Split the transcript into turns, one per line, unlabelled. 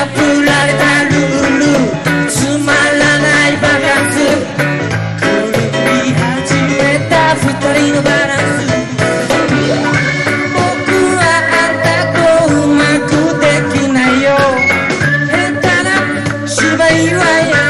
破られたルール。つまらないバカンス。狂い始めた二人のバランス。僕はあんたとうまくできないよ。下手な芝居はや